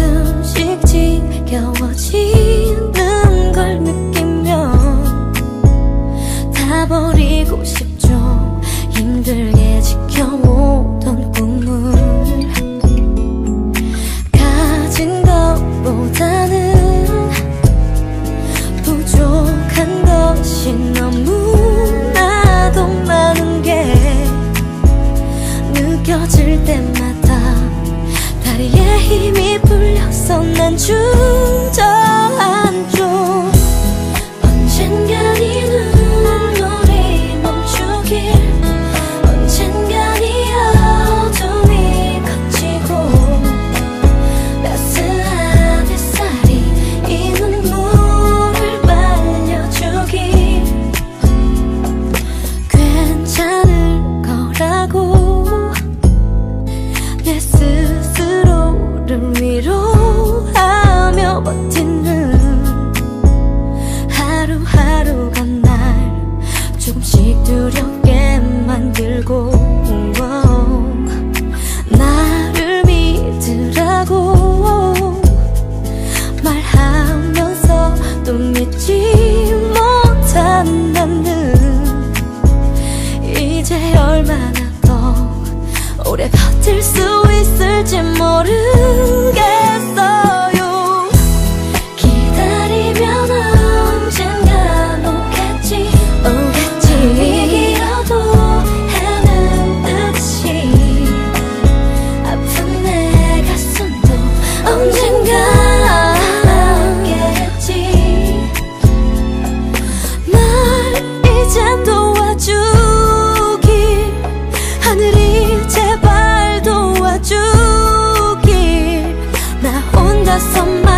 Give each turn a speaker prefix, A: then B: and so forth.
A: 조금씩 지겨워지는 걸 느끼며 다 버리고 싶죠. 힘들게 지켜 힘이 풀려서 난 주저 sống